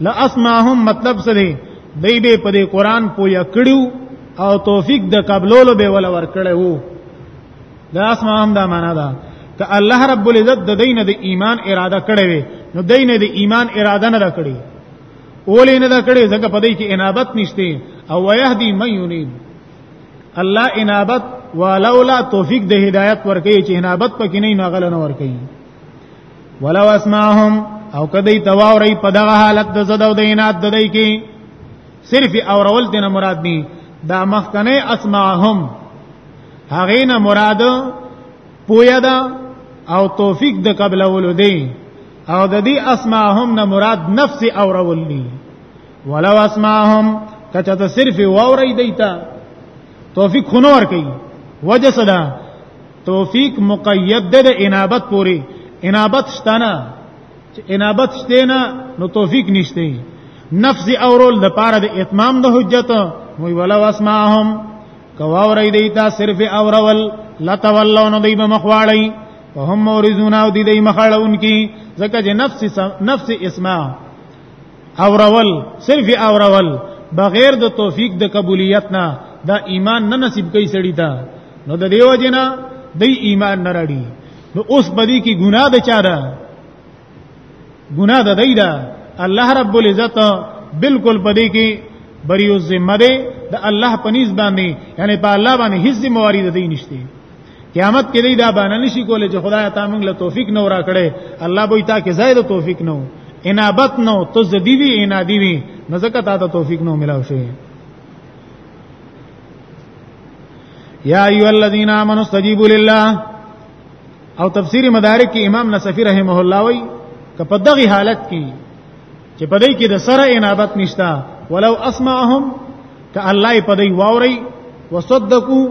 لا اسمعهم مطلب څه دی دی به په دې قران پویا کړیو او توفیق د قبلولو به ولا ور کړو لا اسمعهم دا معنا ده که الله رب العزت د دین د ایمان اراده کړې وي نو دین د ایمان اراده نه کړې اولې نه کړې ځکه په دې کې انابت نشته او ويهدي من ينيب الله انابت ولولا توفیق د هدایت ورکې چې انابت پکې نه نه غل نه ورکې ولو اسمعهم او کدی تواوری په دغه حالت د زدو د عنایت د دی کې صرف اورول دینه مراد نه دا مخکنه اسمعهم هغه نه مراد پویا دا او توفیق د قبل ولودی او د دې اسمعهم نه مراد نفس اورول نه ولو اسمعهم کچا ته صرف ووري دیتا توفیق خنور کوي وجه صدا توفیق مقید ده د انابت پوری انابت شتنه چې انابت شته نه نو توفیق نشته نفس اورول د پاره د اتمام د حجت وی ولا واسمعهم کواورې دیتا صرف اورول لتولون دی بمخوالی وهم مورزون او دی دی مخړون کی ځکه چې نفس نفس اسمع اورول صرف اورول بغیر د توفیق د قبولیت نه دا ایمان نه نصیب کوي سړی ته نو د دیو جنا د ایمان نه راړي نو اوس بدی کی ګناه د چا ده ګناه د دی ده الله رب العزت بالکل بدی کی بریو ذمہ ده د الله پنيز باندې یعنی په الله باندې هیڅ ذمہ واری ده نشته قیامت کې دی دا باندې نشي کولای چې خدای ته موږ له توفیق نو را کړي الله به تا کې زائد توفیق نو انابت نو تو زدی وی انا دی وی نو زکه تا ته توفیق نو ملاو شي یا ایو الذین آمنوا استجیبوا لله او تفسیر مدارک کې امام نصفی رحمه الله وی کپدغه حالت کې چې په دې کې د سره انابت نشتا ولو اسمعهم ک الله په دې واوري وصدقوا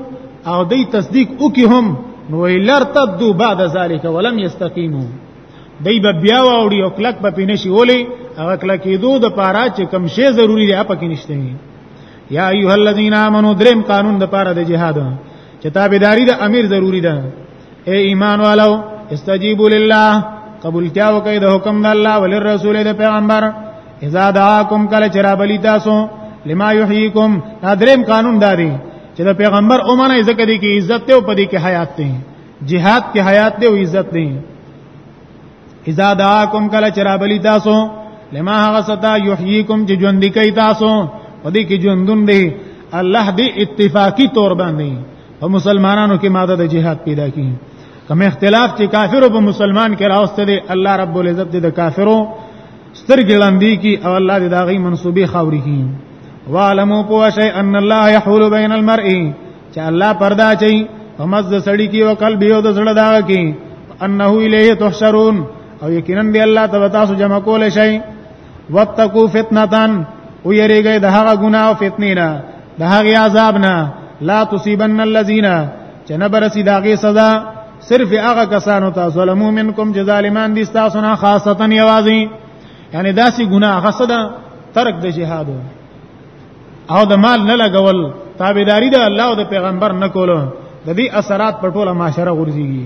او دې تصدیق وکهم نو لرتدوا بعد ذلك ولم يستقيموا دای به بیا واوړي او کلک په پینشي ولي هغه کلک کېدو د پاره چې کم شی ضروری دی اپا کې نشته یا ایه الذین آمنو دریم قانون د پاره د جهاد چې تابعداري د امیر ضروری ده اے ایمان والو استجیبوا لله قبولتیا وکړئ د حکم د الله ول رسول د پیغمبر اذا دعاکم کله چې را بلی تاسو لما یحییکم دا دریم قانون داري چې د پیغمبر اومنه ذکر دي کې عزت ته او پدې کې حیات ته جهاد کې حیات ته او عزت ته اذا دعاکم کله چې را بلی تاسو لما هغه ستا یحییکم چې ژوند کوي تاسو پدې کې ژوندون دي الله دې اتفاقی تور باندې په مسلمانانو کې ماده د جهاد پیدا کی کوم اختلاف چې کافرو په مسلمان کې راوسته دي الله رب العزت دې د کافرو سترګې لاندې کی او الله دې دا غي منسوبي خوري کی وعلمو پوه شي ان الله يحول بين المرء چې الله پردا چي په مزه سړی کې او قلب یو د زړه دا کی انه الیه تحشرون او یقینا دی الله تبارک وتعالى جمع کول شي وتقو فتنتان او یریږي د هغه ګناه او فتنې نه د هغه عذاب نه لا تصيبن الذين چنبرسی داغه سزا صرف هغه کسانو ته ظلمو منکم چې ظالمان دي تاسو نه خاصتا یوازي یعنی داسې ګناه غصدا ترک د جهاد او د مال نه لګول تابعداري د الله او د پیغمبر نه کولو د دې اثرات په ټوله معاشره غورځيږي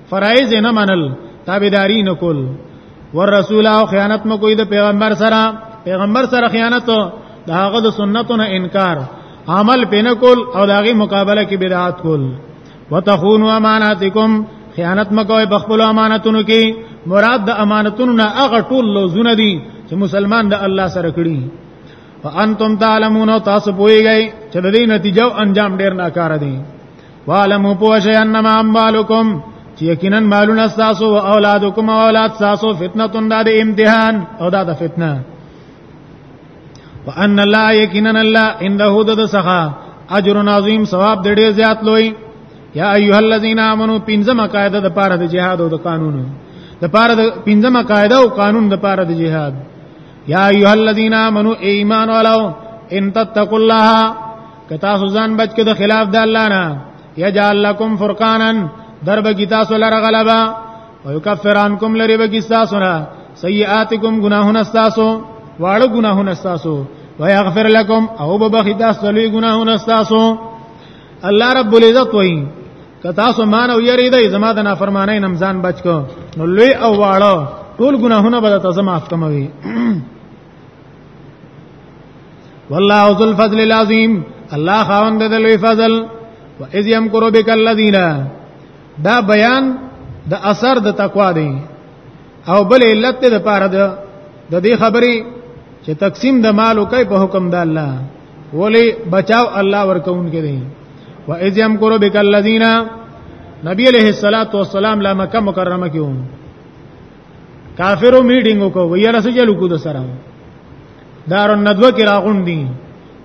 فرایز نه منل تابعداري نه کول ور رسول او خیانت مو کوي د پیغمبر سره پیغمبر سره خیانت د هغه د سنتو نه انکار عمل پینه کول او داغي مقابله کې بدعات کول وتخونوا اماناتکم خیانت مکوئ بخپل امانتونو کې مراد د امانتونو نه هغه ټول لوزونه دي چې مسلمان د الله سره کړی فانتم تعلمون تاسو پوهیږئ چې د دې نتیجه او انجام ډیر ناکاره دي وعلموا پوشی انما اموالکم چې یقینا مالونه تاسو او اولادکم او اولاد تاسو فتنه تون د امتحان او دا د فتنه وان الله یقینا الله انده د سخا اجر عظیم ثواب د ډیر زیات لوی یا ایها الذین آمنو پنځمه قاعده د پاره د جهاد او د قانون د پاره د پنځمه قاعده او قانون د پاره د جهاد یا ایها الذین آمنو ایمان ولو ان تتقوا الله که تاسو ځان بچ کې د خلاف د الله نه یجعل لكم فرقانا درب کی تاسو لره غلبا ويكفر عنكم لری بکی تاسو نه سیئاتکم گناهونه تاسو واړه گناهونه تاسو ويغفر لكم او ببخی تاسو لوی گناهونه تاسو الله رب العزت وایي که تاسو مان او یری دی زما د نافرمانی نمزان بچ کو نو لوی او واړه ټول ګناهونه به تاسو معاف کوي والله ذو الفضل العظیم الله خاوند د لوی فضل و اذ یمکر بک الذین دا بیان د اثر د تقوا دی او بل علت د پاره د د دې خبرې چې تقسیم د مال کوي په حکم د الله ولی بچاو الله ورکون کې دی و اذ یمکر بک الذین نبی علیہ الصلوۃ والسلام لا مکه مکرمه کې کافرو میټینګ وکړو ویاله سره چلو کو د سره دار الندوه کې راغون دي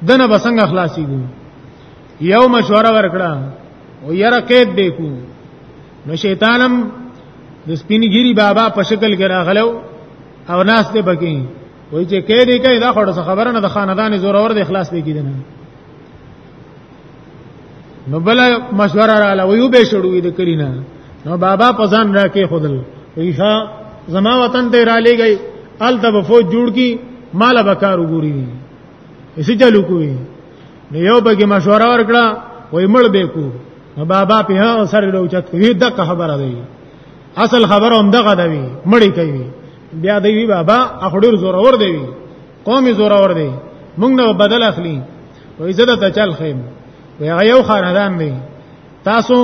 دنه بسنګ اخلاصي ګو یو مشوره ورکړه او یره قید دی کو نو شیطانم د سپینګيري بابا په شکل کې راغلو او ناس دې بګي وای چې کې دې کې دا خړه خبره نه د خاندان زورور د اخلاص به کیدنه نو بل مشوره را لوي به شړو د کلینا نو بابا پزان راکې خودل ویها زما وطن ته را لېږي ال تب فوج جوړ کی مال بکار وګوري اسی چلو کوي نو یو بګي مشوره ورکړه وای مړ به کو نو بابا په هغه سره لوچت وی دغه خبره دی اصل خبره هم دغه دی مړی کوي بیا دی بابا اخډور زور ور دی قومي زور اور دی مونږ نه بدل اخلي وای زه د تچل خیم وای یو خاندان دی تاسو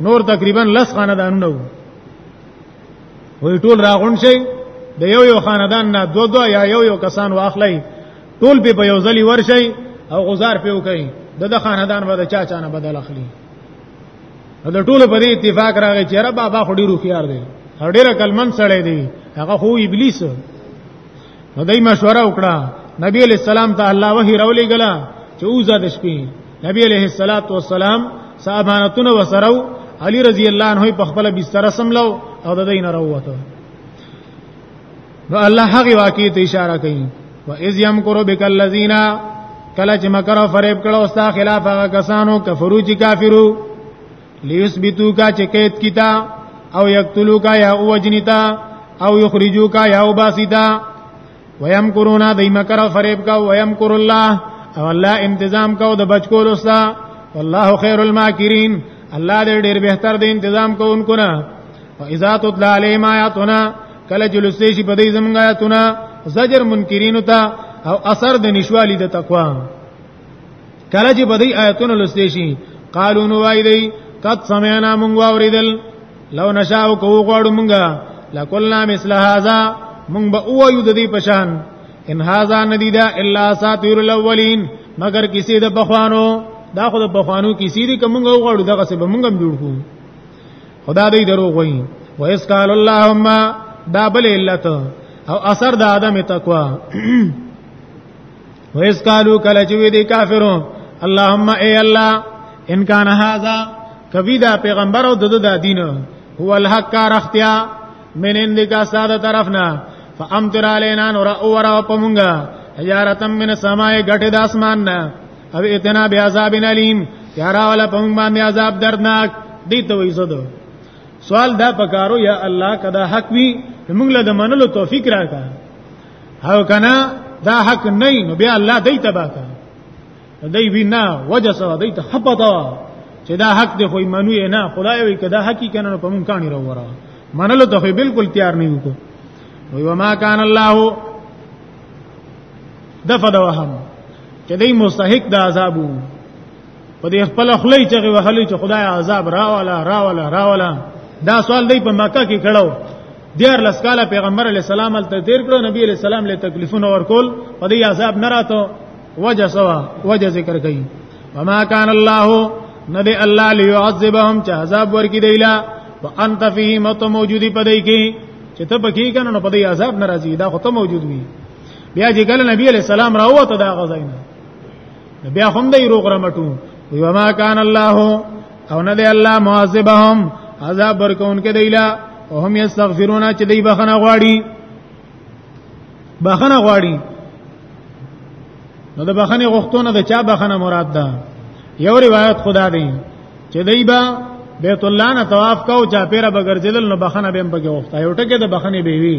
نور تقریبا لس خاندان نو وای ټول راغون شي د یو یو خاندان نه دو دو یا یو یو کسان واخلي ټول به یو ځلی ورشي او غزار پیو کوي د د خاندان به چا چا نه بدل اخلي د ټول په دې اتفاق راغی چې را بابا خو ډیرو خيار دی ډیره کلمن سړی دی هغه خو ابلیس نو دای مشوره وکړه نبی علیہ السلام ته الله وحی راولې غلا چې اوزه د شپې نبی علیہ الصلات والسلام صحابانتونه وسرو علی رضی الله عنه په خپل بستر سملو او د دین راوته نو الله هغه واقع ته اشاره کوي و اذ یمکر بک الذین کله چې مکر او فریب کړه او ستا خلاف هغه کسانو کفرو چې کافرو لیثبتو کا چکیت کیتا او یقتلو کا یا اوجنیتا او یخرجو کا یا وباسیتا ویم کرونا دای مکر فریب کا ویم کر الله او الله انتظام کو د بچکول استا والله خیر الماکرین الله دې ډیر بهتر دې انتظام کوونکو نه فاذا تطلع عليهم آیاتنا کله چې لسته شي په دې زمونږ آیاتونه زجر منکرین ته او اثر د نشوالی د تقوا کله چې بدی آیتونه لسته شي قالو نو وای دی قد سمعنا مونږ واوریدل لو نشاء کو غواړو مونږه لکلنا مثل هذا مونږ به اوایو د دې پشان ان هاذا ندیدا الا ساتیر الاولین مگر کسی د بخوانو دا خو د بخوانو کسی دی کوم غو غړو دغه څه به مونږ هم جوړ کوو خدا دې درو غوي و اس قال اللهم دا بل علت او اثر د عدم تقوا ویس قالو کله چې وی دي کافرو اللهم اے الله ان کان هاذا کبي دا پیغمبر او دغه د دین هو الحق کار اختیا من اندکا ساده طرفنا فامطر علينا نور اور او پمونګه حجارتم من السماء غټه د اسمان نه او اتنا بیاذاب الیم یارا ولا پمونګ باندې عذاب دردناک دی ته وې زده سوال دا پکارو یا الله کدا حق وی موږ له منلو توفیق راکړه هو کنه دا حق نه نو بیا الله دای تبا کړ دای وینا وجه سره دای ته خپتا چې دا حق دی خو ایمانو نه خدای وی کدا حقی کنه په مونږ کانی راوړه منلو ته بالکل تیار نه یو وی وما کان الله دفد وهم چې دای مستحق د عذابو په دې خپل خلې چې وهلې چې خدای عذاب راواله راواله راواله دا سوال دی په مکه کې کړو دیر لسکاله پیغمبر علی السلام ال تیر کړو نبی علی السلام له تکلیفونه ورکول په دې عذاب نه راتو وجه سوا وجه ذکر کړي وما كان الله نبی الله ليعذبهم چې عذاب ورکړي دیلا وانت فيه مت موجودی پدې کې چې ته پکې کنه نو پدې عذاب ناراضي دا خو ته موجود وي بیا چې ګل نبی علی السلام راوته دا غزاینه بیا هم د یرو غرمټو یو ما کان الله او نه دی الله معذبهم عذاب ورکون کې دیلا او هم یستغفرون چې دی بخنه غواړي بخنه غواړي نو د بخنه غوښتونه د چا بخنه مراد ده یو روایت خدا دی چې دی با بیت الله نه طواف کو چا پیره بغرزیدل نو بخنه به بګه وخته یو ټکه د بخنه به وی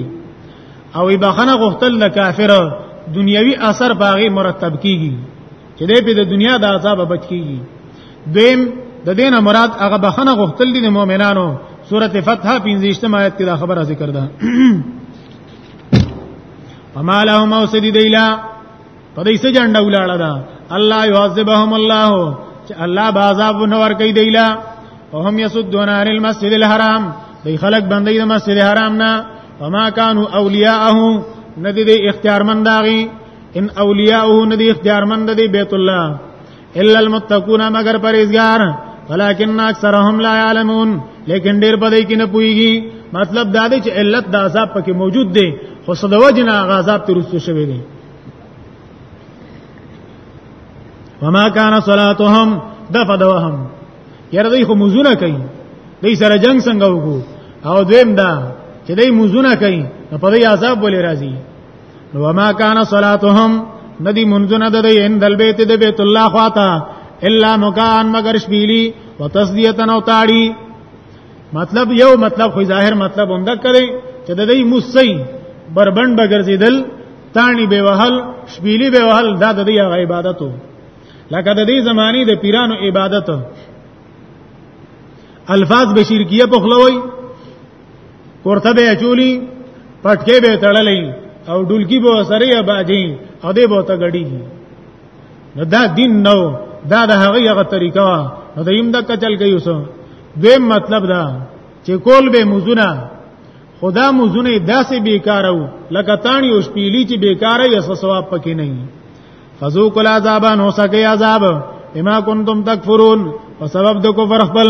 او بخنه غختل نه کافر دنیوي اثر باغی مرتب کیږي چې دې په دنیا د عذاب بچ کیږي دیم د دینه مراد هغه بخنه غختل دي مؤمنانو سورته فتح 15 آیت کې دا خبره ذکر ده وما لهم اوسدی دیلا په دې څه جنډه ولاړه ده الله يعذبهم الله چې الله به عذاب نور کوي دیلا او هم يسدون عن المسجد الحرام دی خلق بندي د مسجد حرام نه وما كانوا اولیاءه ندی دی اختیارمند داغي ان اولیاءه ندی اختیارمند دی بیت الله الا المتقون مگر پرهیزګار ولكن اکثرهم لا يعلمون لیکن ډیر په دې کې نه پويږي مطلب دا دی چې علت د عذاب پکې موجود دی خو صدوجنا غذاب ترسته شوی دی وما كان صلاتهم دفدوهم یره دوی خو مزونه کوي دوی سره جنگ څنګه وکړو او دویم دا چې دوی مزونه کوي په دې عذاب ولې راځي وما كان صلاتهم ندی منزونه د دې ان دل بیت د بیت الله خواته الا مکان مگر شبیلی وتصدیتن او تاړي مطلب یو مطلب خو ظاهر مطلب هم دا کړي چې د دې موسی بربند بغرزیدل تانی به وهل شبیلی به وهل دا د دې عبادتو لکه د دې زمانی د پیرانو عبادت الفاظ به شرکیه په خلوي ورته به چولی پټکې به تړلې او ډولکی به سره یا باجی او دې به ته غړي نو دا دین نو دا د هغه هغه طریقه وا نو د یم د قتل کوي اوس دویم مطلب دا چې کول به مزونه خدا مزونه داسې بیکاره وو لکه تانی او شپېلی چې بیکاره یې څه ثواب پکې نه وي فذوق العذاب نو سکه عذاب بما کنتم تکفرون په سبب د کفر خپل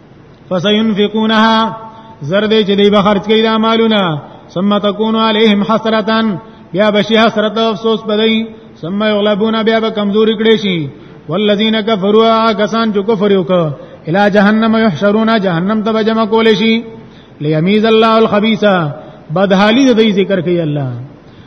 فسينفقونها زر دې چې دی به خرج کړي دا مالونه ثم تكون عليهم حسرة بیا بشي حسرت او افسوس بدای ثم يغلبون بیا به کمزوري کړي شي والذین کفروا کسان چې کفر وکړ الى جهنم يحشرون جهنم ته جمع کول شي ليميز الله الخبيث بدحالي د دې ذکر کوي الله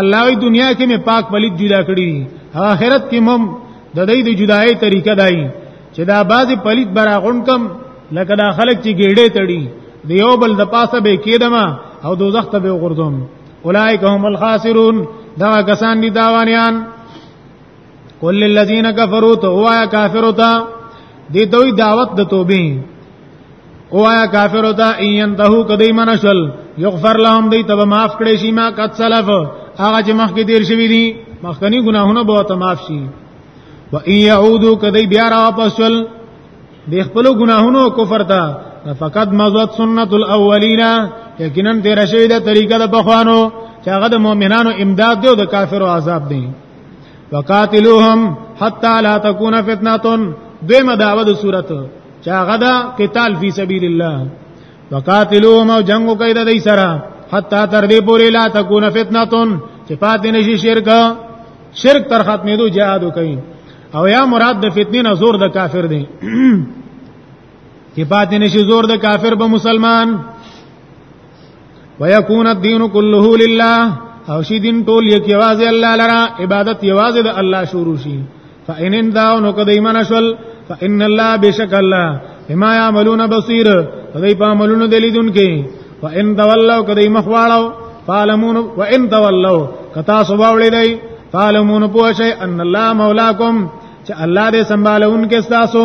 الله وی دنیا کې مې پاک پلیت جدا کړی آخرت کې مم د دې د جدای طریقه دای چې دا باز پلیت برا غون کم لکه دا خلک چې ګېډې تړي د یو بل د پاسه به کېدما او دوزخ ته به غردم اولائک هم الخاسرون دا کسان دي داوانیان قل للذین کفروا تو وایا کافر ہوتا دی دوی دعوت د توبې وایا کافر ہوتا ان ته کدی منشل یغفر لهم دی تب معاف کړي شي ما قد سلف هغه چې مخکې دیر شوی دي مخکنی ګناهونه به ته معاف شي و ان يعودوا کدی بیا را واپس ول د خپل ګناهونو کفر ته فقط مزت سنت الاولین یقینا تیر شوی د طریقه د بخوانو چې هغه د مؤمنانو امداد دی او د کافرو عذاب دی وقاتلوهم حتا لا تكون فتنه دویمه دعوه د صورت چا غدا قتال فی سبیل الله وقاتلوهم او جنگ کوي د دې سره حتا تر دې پورې لا تكون فتنه چې پاتې نشي شرک شرک تر ختمېدو جهاد کوي او یا مراد د فتنې نه زور د کافر دی چې پاتې نشي زور د کافر به مسلمان ويكون الدين كله لله او شي دین ټول یک یوازې الله لرا عبادت یوازې د الله شروع شي فإن انتهو نو کده ایمان شول فإن الله بشک الله بما يعملون بصير کده په عملونو دلیدون کې وإن تولوا کده مخواړو فعلمون وإن تولوا کتا سباوړې دی فعلمون پوښي ان الله مولاکم چې الله دې سنبالون کې تاسو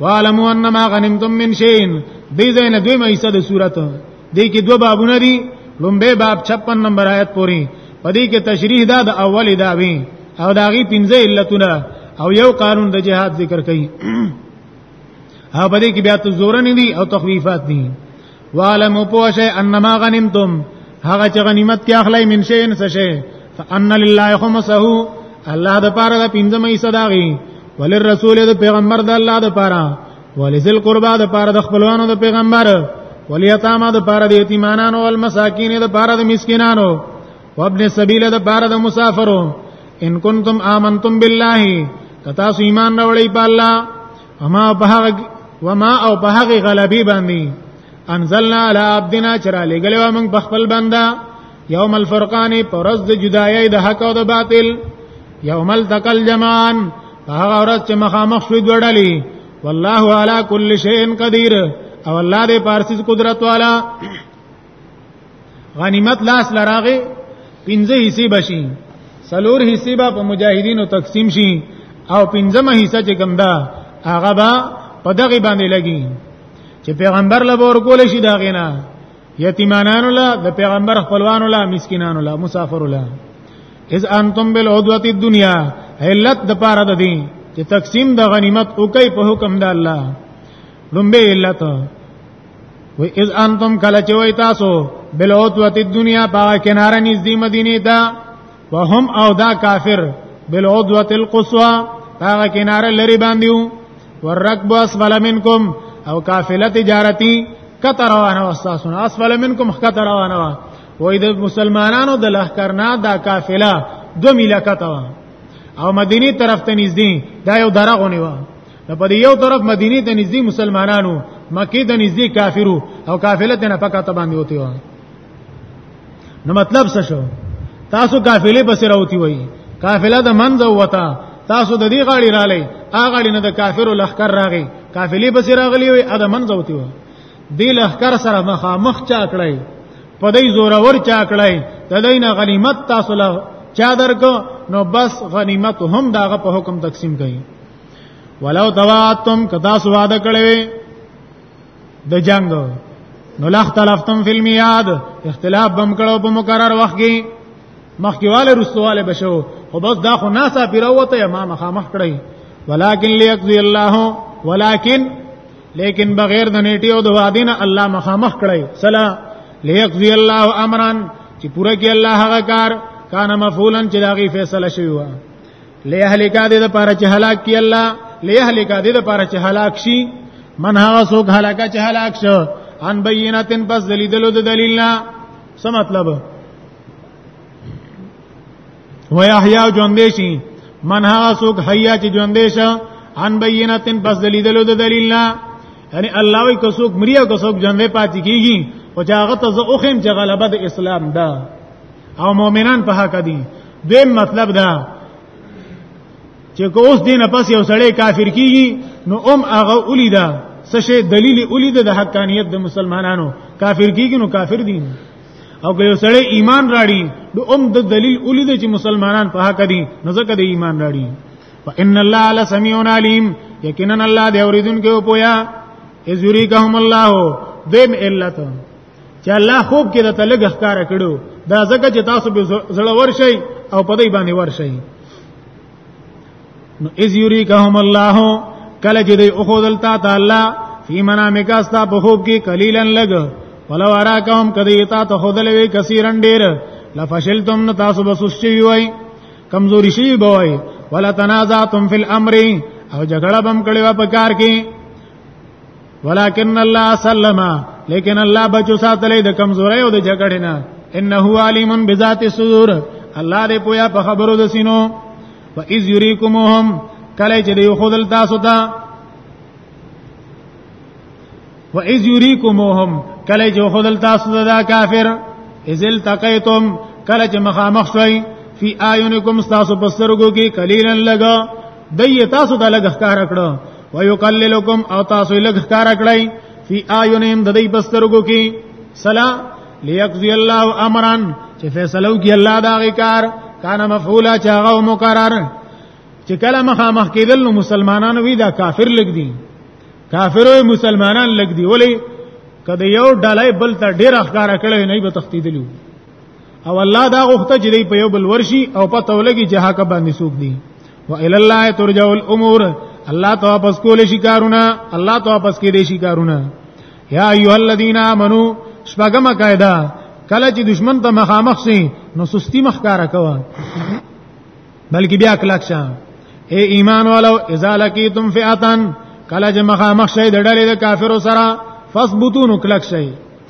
وعلموا انما غنمتم من شيء دې زین دوی مې حصہ د صورت دې کې دوه بابونه دي لومبه باب 56 نمبر آیت پوری پدې کې تشریح دا د اول دا وی او داغي پنځه علتونه او یو قانون د جهاد ذکر کړي او پدې کې بیا ته زور نه دي او تخویفات دي وعلم پوشه انما غنیمتم هغه چې غنیمت کې اخلي من شي ان څه شي فان لله خمسه الله د پاره د پنځمه حصہ داغي وللرسول د پیغمبر د الله د پاره ولذل قربا د پاره د خپلوانو د پیغمبر ولیتاما د پاره د یتیمانانو او المساکین د پاره د مسکینانو وابن سبیل د پاره د مسافرو ان کنتم آمنتم بالله کتا سو ایمان راوړی په الله اما بهغه وما او بهغه غلبي باندې انزلنا على عبدنا چرا لګلو موږ بخپل بندا یوم الفرقان پرز د جدایي د حق او د باطل یوم التقل جمعان هغه ورځ چې مخامخ شوې دوړلې والله على كل شيء قدير او الله دې پارسي قدرت والا غنیمت لاس لراغه پنځه حصے بشي سلور حصے به په مجاهدینو تقسیم شي او پنځمه حصہ چې کوم ده هغه به په دغه باندې لګي چې پیغمبر له ور کول شي دا غینا یتیمانانو له د پیغمبر خپلوانو له مسکینانو له مسافرو له اذ انتم بالعدوه الدنيا علت د پاره د دین چې تقسیم د غنیمت او کوي په حکم د الله لومبه علت و اذ انتم کله چې وای تاسو بلوت وت دنیا په کناره نږدې مدینه دا وهم او دا کافر بلوت وت القصوا هغه کناره لري باندې وو ورکب اسفل منکم او قافله تجارتی کته روانه واستاسو اسفل منکم کته روانه وا وای د مسلمانانو د لهکرنا دا قافله دو میله کته وا او مدینی طرف ته نږدې دا یو درغونی وا نو په یو طرف مدینه ته نږدې مسلمانانو مکه ته نږدې کافرو او قافله ته نه پکا ته باندې وتی و نو مطلب څه شو تاسو قافله بس راوتی وای قافله د منځ وتا تاسو د دې غاړي رالې هغه غاړي نه د کافرو لخر راغی قافله بس راغلی وای اده منځ وتی و دې لخر سره مخه مخ چا کړای په دې زور ور چا کړای د دین غنیمت تاسو له چا درکو نو بس غنیمت هم داغه په حکم تقسیم کړي ولو تواتم کدا سواد کړي د جنگ نو لختلفتم فی المیاد اختلاف بم کړو په مقرر وخت کې مخکیواله رسواله بشو خو بس دا خو ناسا پیروته ما مخامخ کړی ولکن لیقضی الله ولکن لیکن بغیر د نیټي او د وادین الله مخامخ کړی سلا لیقضی الله امرا چې پوره کې الله هغه کار کان مفعولن چې داغي فیصله شوی و ليهلك دې د پاره چې هلاک کی الله ليهلك دې د پاره چې هلاک شي من هغه څوک هلاک چې هلاک شو ان بیناتن پس دلیدلو د دلیل نه څه مطلب ويحيى ژوندې شي من هغه څوک حیا چې ژوندې شه ان بیناتن پس دلیدلو د دلیل نه یعنی الله وی که څوک مریا که څوک ژوندې پاتې کیږي او چاغه ته زه اوخم چې غلبه د اسلام ده او مؤمنان په حق دي دیم مطلب دا چې کو اوس دین پس یو سړی کافر کیږي نو ام هغه اولیدا سشه دلیل اولیدا د حقانیت د مسلمانانو کافر کیږي نو کافر دي او که یو سړی ایمان راړي نو ام د دلیل اولیدا چې مسلمانان په حق دي نو ځکه د ایمان راړي فان الله لسمیع علیم یقینا الله دی اوریدونکو پویا ازوری کهم الله دیم علت چې الله خوب کې د تلګ ښکار کړو دا ځکه چې تاسو به زړه ورشي او په دې باندې ورشي نو از یوری کهم الله کله چې دوی اخذل تا تعالی فی منامک استا په خوب کې قلیلن لګ ولو اراکهم کدی تا ته خودل وی کثیرن ډیر لفشلتم نو تاسو به سستی وای کمزوری شی بوای ولا تنازعتم فی الامر او جګړه بم کړي وا په کار کې ولكن الله سلم لیکن الله بچو ساتلې د کمزوري او د جګړې نه انه علیم بذات الصدور الله دې پویا په خبرو د سینو و اذ یریکمهم کله چې یو خدل تاسو ته و اذ یریکمهم کله چې خدل تاسو ته دا کافر ازل تقیتم کله چې مخامخ شوي فی آیونکم تاسو پسترګو کې قلیلا لگا دای تاسو د لګ ښکار کړو ويقللکم او تاسو لګ ښکار کړی فی آیونهم د دې بسترګو کې سلا ليقضي الله امرا چې فیصلو کې الله دا غی کار کان مفعولا چاغه مقرر چې کله مخه مخ کېدل نو مسلمانانو وی دا کافر لګ دي کافر او مسلمانان لګ دي ولی کله یو ډلای بل ته ډیر اخکار کړي نه به تختیدلو او الله دا غوښته چې دی په یو بل ورشي او پته ولګي چې حق باندې سوق دي و الى الله ترجع الامور الله ته واپس کول شي کارونه الله ته واپس کې دي شي کارونه یا ایها الذین آمنو شپږمه قاعده کله چې دشمن ته مخامخ سي نو سستی مخکارا کوه بلکې بیا کلک شه اے ایمان والو اذا لقیتم فئاتن کله چې مخامخ شي د ډلې د کافرو سره فثبتون کلک شي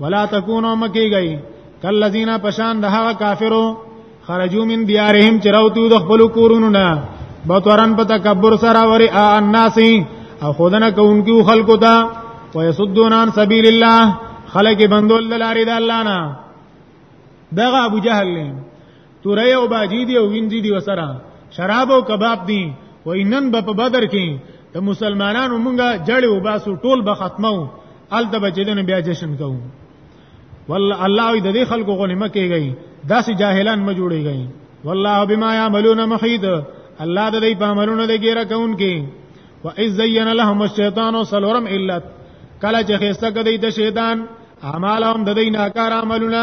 ولا تکونو مکی گئی کل لذینا پشان د هغه کافرو خرجو من دیارهم چروتو د خپل کورونو نه بطورن په تکبر سره وری الناس او خودنه کوونکو خلقو ته ويصدون عن سبيل الله خلق بندول لاري د الله نه دغه ابو جهل نه تورې او باجی دی او وینځي دی وسره شراب او کباب دی و انن به په بدر کې د مسلمانانو مونږه جړې او باسو ټول به ختمو الته بچیدن بیا جشن کوو والله الله دې دې خلکو غو نه مکیږي داسې جاهلان ما جوړیږي والله بما يعملون محيط الله دې په عملونو دې ګیره کون کې و اذ زين لهم الشيطان سلورم الا کله چې خسته کدی د شیطان اعمالهم د دې ناکار عملونه